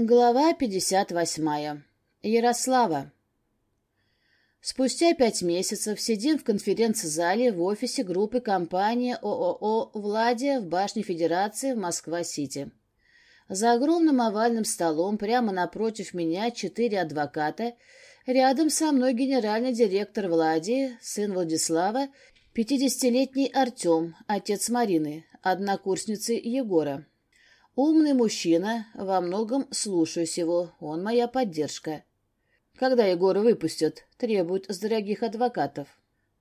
Глава 58. Ярослава. Спустя пять месяцев сидим в конференц-зале в офисе группы компании ООО «Владия» в башне Федерации в Москва-Сити. За огромным овальным столом прямо напротив меня четыре адвоката, рядом со мной генеральный директор Владии, сын Владислава, 50-летний Артем, отец Марины, однокурсницы Егора. Умный мужчина, во многом слушаюсь его, он моя поддержка. Когда Егора выпустят, требуют с дорогих адвокатов.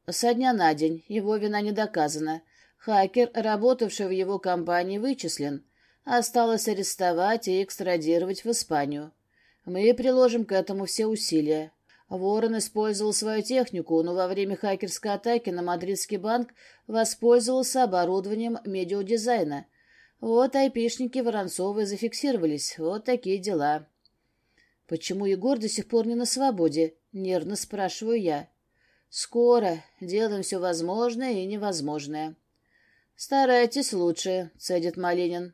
Со дня на день, его вина не доказана. Хакер, работавший в его компании, вычислен. Осталось арестовать и экстрадировать в Испанию. Мы приложим к этому все усилия. Ворон использовал свою технику, но во время хакерской атаки на мадридский банк воспользовался оборудованием медиадизайна — вот айпишники Воронцовы зафиксировались. Вот такие дела. Почему Егор до сих пор не на свободе? Нервно спрашиваю я. Скоро. Делаем все возможное и невозможное. Старайтесь лучше, цедит Малинин.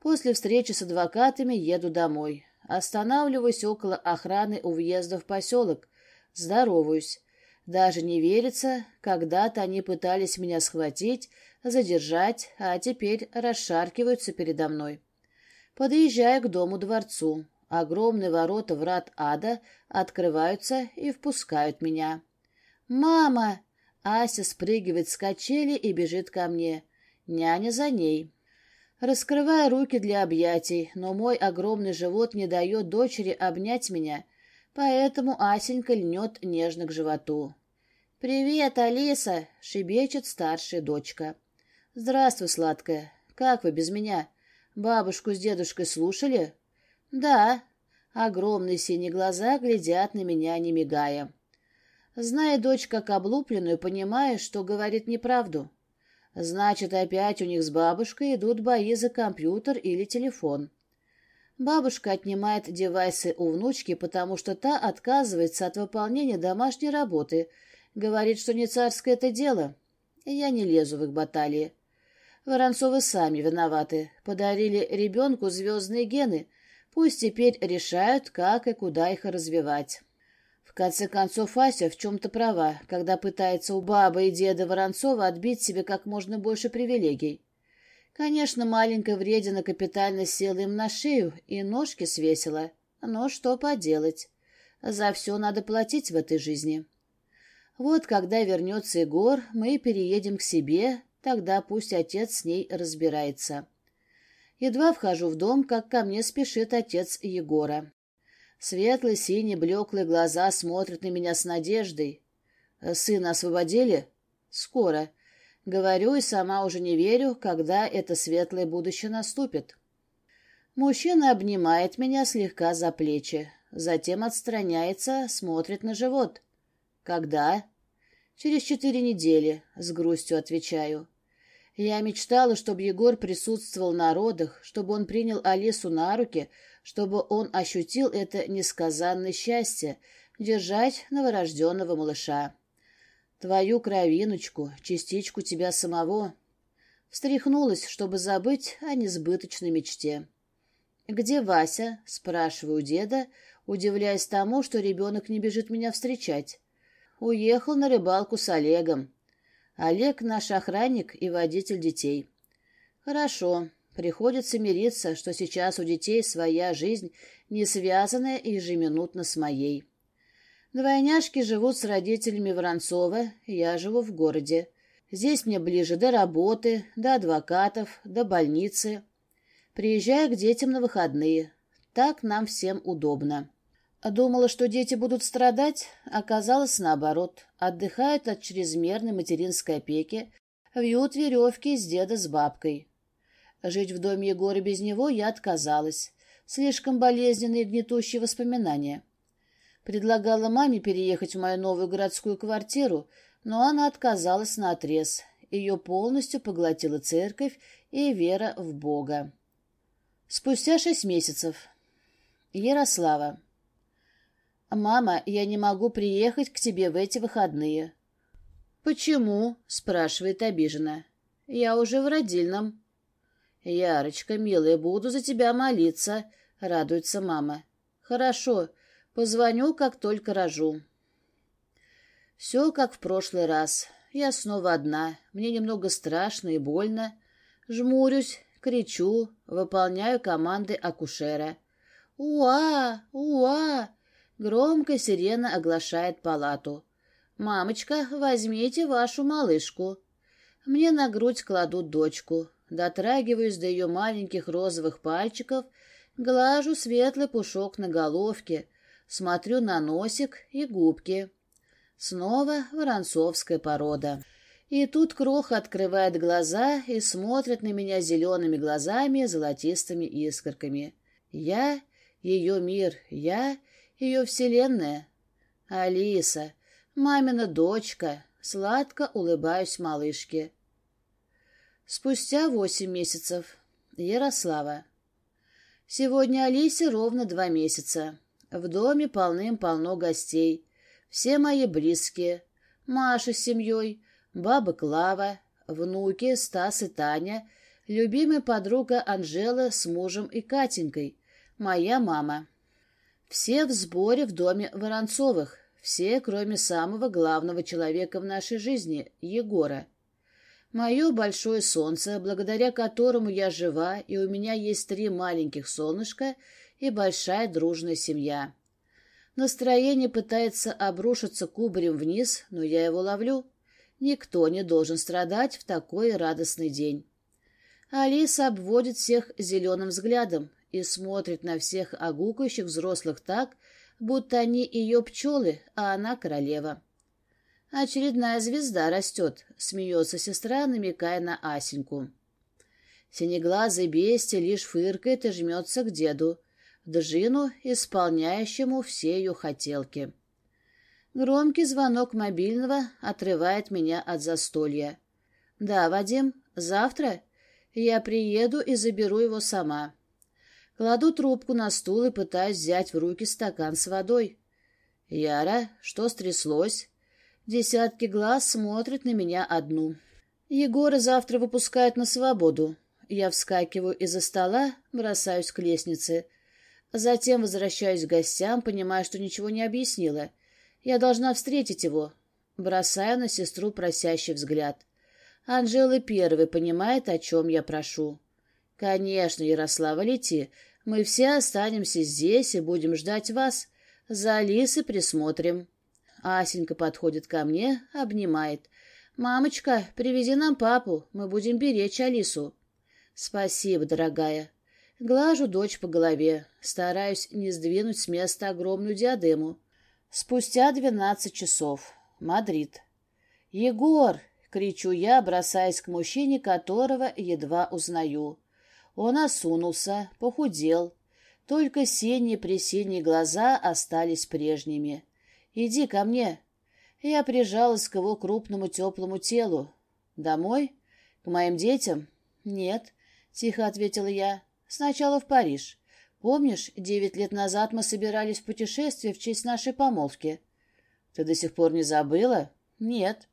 После встречи с адвокатами еду домой. Останавливаюсь около охраны у въезда в поселок. Здороваюсь. Даже не верится, когда-то они пытались меня схватить, задержать, а теперь расшаркиваются передо мной. Подъезжаю к дому-дворцу. Огромные ворота врат ада открываются и впускают меня. «Мама!» Ася спрыгивает с качели и бежит ко мне. Няня за ней. Раскрывая руки для объятий, но мой огромный живот не дает дочери обнять меня, поэтому Асенька льнет нежно к животу. «Привет, Алиса!» — шебечет старшая дочка. «Здравствуй, сладкая. Как вы без меня? Бабушку с дедушкой слушали?» «Да». Огромные синие глаза глядят на меня, не мигая. Зная дочь как облупленную, понимая, что говорит неправду. Значит, опять у них с бабушкой идут бои за компьютер или телефон. Бабушка отнимает девайсы у внучки, потому что та отказывается от выполнения домашней работы — Говорит, что не царское это дело. Я не лезу в их баталии. Воронцовы сами виноваты. Подарили ребенку звездные гены. Пусть теперь решают, как и куда их развивать. В конце концов, Ася в чем-то права, когда пытается у бабы и деда Воронцова отбить себе как можно больше привилегий. Конечно, маленькая вредина капитально села им на шею и ножки свесила. Но что поделать? За все надо платить в этой жизни. Вот когда вернется Егор, мы переедем к себе, тогда пусть отец с ней разбирается. Едва вхожу в дом, как ко мне спешит отец Егора. Светлые, синие, блеклые глаза смотрят на меня с надеждой. «Сына освободили?» «Скоро». Говорю и сама уже не верю, когда это светлое будущее наступит. Мужчина обнимает меня слегка за плечи, затем отстраняется, смотрит на живот. «Когда?» «Через четыре недели», — с грустью отвечаю. Я мечтала, чтобы Егор присутствовал на родах, чтобы он принял Алису на руки, чтобы он ощутил это несказанное счастье — держать новорожденного малыша. Твою кровиночку, частичку тебя самого. Встряхнулась, чтобы забыть о несбыточной мечте. «Где Вася?» — спрашиваю деда, удивляясь тому, что ребенок не бежит меня встречать. Уехал на рыбалку с Олегом. Олег наш охранник и водитель детей. Хорошо, приходится мириться, что сейчас у детей своя жизнь, не связанная ежеминутно с моей. Двойняшки живут с родителями Воронцова, я живу в городе. Здесь мне ближе до работы, до адвокатов, до больницы. Приезжаю к детям на выходные. Так нам всем удобно. Думала, что дети будут страдать, оказалось наоборот. Отдыхают от чрезмерной материнской опеки, вьют веревки из деда с бабкой. Жить в доме Егора без него я отказалась. Слишком болезненные и гнетущие воспоминания. Предлагала маме переехать в мою новую городскую квартиру, но она отказалась наотрез. Ее полностью поглотила церковь и вера в Бога. Спустя шесть месяцев. Ярослава. «Мама, я не могу приехать к тебе в эти выходные». «Почему?» — спрашивает обиженно. «Я уже в родильном». «Ярочка, милая, буду за тебя молиться», — радуется мама. «Хорошо, позвоню, как только рожу». Все как в прошлый раз. Я снова одна, мне немного страшно и больно. Жмурюсь, кричу, выполняю команды акушера. «Уа! Уа!» Громко сирена оглашает палату. «Мамочка, возьмите вашу малышку». Мне на грудь кладут дочку. Дотрагиваюсь до ее маленьких розовых пальчиков, глажу светлый пушок на головке, смотрю на носик и губки. Снова воронцовская порода. И тут Кроха открывает глаза и смотрит на меня зелеными глазами, золотистыми искорками. Я — ее мир, я — ее вселенная. Алиса, мамина дочка, сладко улыбаюсь малышке. Спустя восемь месяцев. Ярослава. Сегодня Алисе ровно два месяца. В доме полным-полно гостей. Все мои близкие. Маша с семьей, баба Клава, внуки Стас и Таня, любимая подруга Анжела с мужем и Катенькой, моя мама. Все в сборе в доме Воронцовых, все, кроме самого главного человека в нашей жизни, Егора. Мое большое солнце, благодаря которому я жива, и у меня есть три маленьких солнышка и большая дружная семья. Настроение пытается обрушиться кубарем вниз, но я его ловлю. Никто не должен страдать в такой радостный день. Алиса обводит всех зеленым взглядом и смотрит на всех огукающих взрослых так, будто они ее пчелы, а она королева. Очередная звезда растет, смеется сестра, намекая на Асеньку. Синеглазый бестия лишь фыркает и жмется к деду, Джину, исполняющему все ее хотелки. Громкий звонок мобильного отрывает меня от застолья. «Да, Вадим, завтра я приеду и заберу его сама». Кладу трубку на стул и пытаюсь взять в руки стакан с водой. «Яра, что стряслось?» Десятки глаз смотрят на меня одну. Егора завтра выпускают на свободу. Я вскакиваю из-за стола, бросаюсь к лестнице. Затем возвращаюсь к гостям, понимая, что ничего не объяснила. Я должна встретить его. Бросаю на сестру просящий взгляд. Анжела первый понимает, о чем я прошу. «Конечно, Ярослава, лети. Мы все останемся здесь и будем ждать вас. За Алисой присмотрим». Асенька подходит ко мне, обнимает. «Мамочка, привези нам папу, мы будем беречь Алису». «Спасибо, дорогая». Глажу дочь по голове, стараюсь не сдвинуть с места огромную диадему. Спустя двенадцать часов. Мадрид. «Егор!» — кричу я, бросаясь к мужчине, которого едва узнаю. Он осунулся, похудел. Только синие-пресиние глаза остались прежними. «Иди ко мне». Я прижалась к его крупному теплому телу. «Домой? К моим детям?» «Нет», — тихо ответила я. «Сначала в Париж. Помнишь, девять лет назад мы собирались в путешествие в честь нашей помолвки?» «Ты до сих пор не забыла?» «Нет».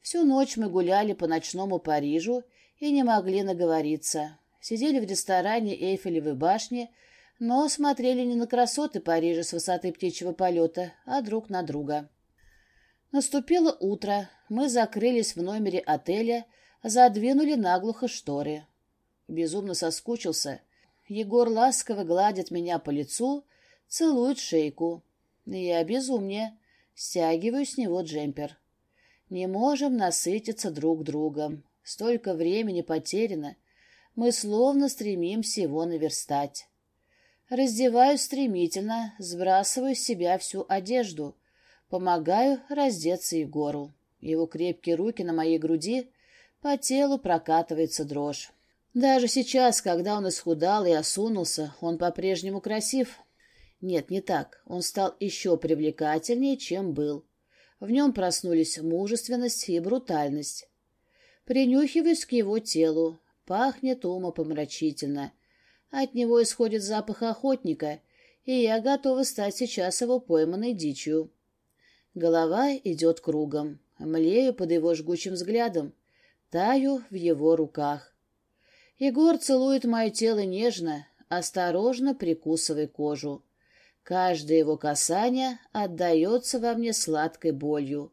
Всю ночь мы гуляли по ночному Парижу и не могли наговориться. Сидели в ресторане Эйфелевой башни, но смотрели не на красоты Парижа с высоты птичьего полета, а друг на друга. Наступило утро, мы закрылись в номере отеля, задвинули наглухо шторы. Безумно соскучился. Егор ласково гладит меня по лицу, целует шейку. Я безумнее, стягиваю с него джемпер. Не можем насытиться друг другом. Столько времени потеряно. Мы словно стремимся его наверстать. Раздеваюсь стремительно, сбрасываю с себя всю одежду. Помогаю раздеться Егору. Его крепкие руки на моей груди, по телу прокатывается дрожь. Даже сейчас, когда он исхудал и осунулся, он по-прежнему красив. Нет, не так. Он стал еще привлекательнее, чем был. В нем проснулись мужественность и брутальность. Принюхиваюсь к его телу. Пахнет умопомрачительно — от него исходит запах охотника, и я готова стать сейчас его пойманной дичью. Голова идет кругом, млею под его жгучим взглядом, таю в его руках. Егор целует мое тело нежно, осторожно прикусывая кожу. Каждое его касание отдается во мне сладкой болью.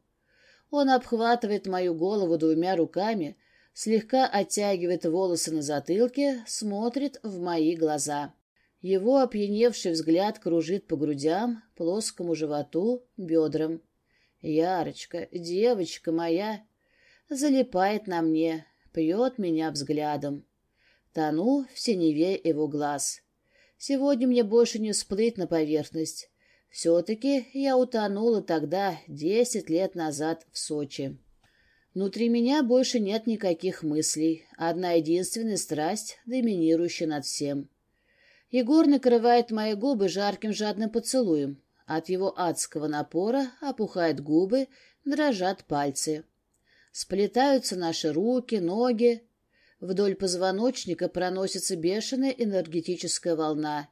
Он обхватывает мою голову двумя руками, слегка оттягивает волосы на затылке, смотрит в мои глаза. Его опьяневший взгляд кружит по грудям, плоскому животу, бедрам. Ярочка, девочка моя, залипает на мне, пьет меня взглядом. Тону в синеве его глаз. Сегодня мне больше не всплыть на поверхность. Все-таки я утонула тогда, десять лет назад, в Сочи. Внутри меня больше нет никаких мыслей, одна единственная страсть, доминирующая над всем. Егор накрывает мои губы жарким жадным поцелуем. От его адского напора опухают губы, дрожат пальцы. Сплетаются наши руки, ноги. Вдоль позвоночника проносится бешеная энергетическая волна.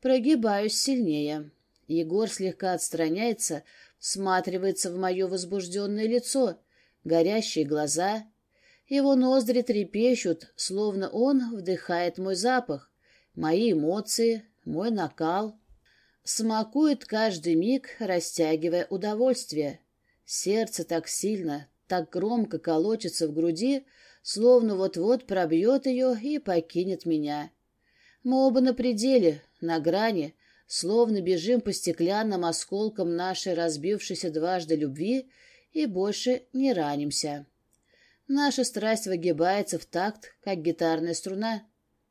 Прогибаюсь сильнее. Егор слегка отстраняется, всматривается в мое возбужденное лицо, горящие глаза. Его ноздри трепещут, словно он вдыхает мой запах, мои эмоции, мой накал. Смакует каждый миг, растягивая удовольствие. Сердце так сильно, так громко колотится в груди, словно вот-вот пробьет ее и покинет меня. Мы оба на пределе, на грани, словно бежим по стеклянным осколкам нашей разбившейся дважды любви и больше не ранимся. Наша страсть выгибается в такт, как гитарная струна.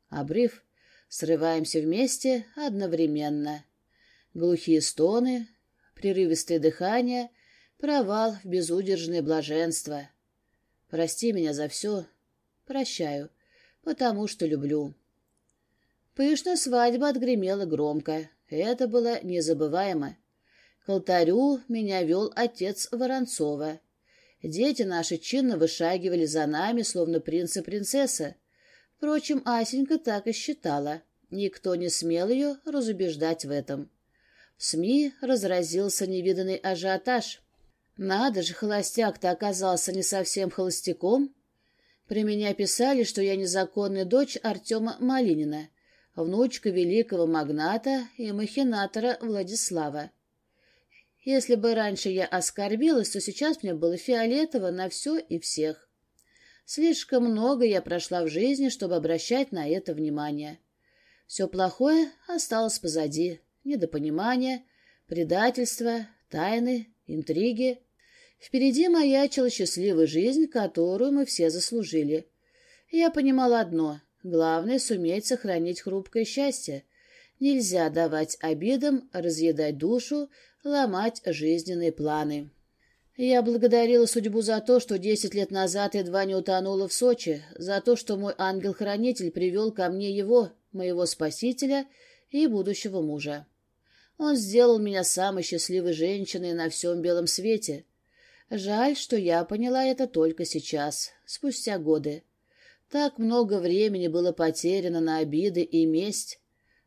Обрыв. Срываемся вместе одновременно. Глухие стоны, прерывистое дыхание, провал в безудержное блаженство — Прости меня за все. Прощаю, потому что люблю. Пышная свадьба отгремела громко. Это было незабываемо. К алтарю меня вел отец Воронцова. Дети наши чинно вышагивали за нами, словно принц и принцесса. Впрочем, Асенька так и считала. Никто не смел ее разубеждать в этом. В СМИ разразился невиданный ажиотаж. Надо же, холостяк-то оказался не совсем холостяком. При меня писали, что я незаконная дочь Артема Малинина, внучка великого магната и махинатора Владислава. Если бы раньше я оскорбилась, то сейчас мне было фиолетово на все и всех. Слишком много я прошла в жизни, чтобы обращать на это внимание. Все плохое осталось позади. Недопонимание, предательство, тайны, интриги. Впереди маячила счастливая жизнь, которую мы все заслужили. Я понимала одно — главное — суметь сохранить хрупкое счастье. Нельзя давать обидам разъедать душу, ломать жизненные планы. Я благодарила судьбу за то, что десять лет назад едва не утонула в Сочи, за то, что мой ангел-хранитель привел ко мне его, моего спасителя и будущего мужа. Он сделал меня самой счастливой женщиной на всем белом свете — Жаль, что я поняла это только сейчас, спустя годы. Так много времени было потеряно на обиды и месть,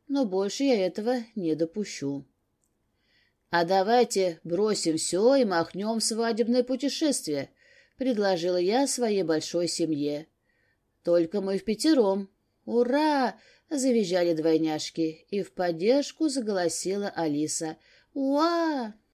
но больше я этого не допущу. «А давайте бросим все и махнем свадебное путешествие», — предложила я своей большой семье. «Только мы в пятером». «Ура!» — завизжали двойняшки, и в поддержку заголосила Алиса. «Уа!»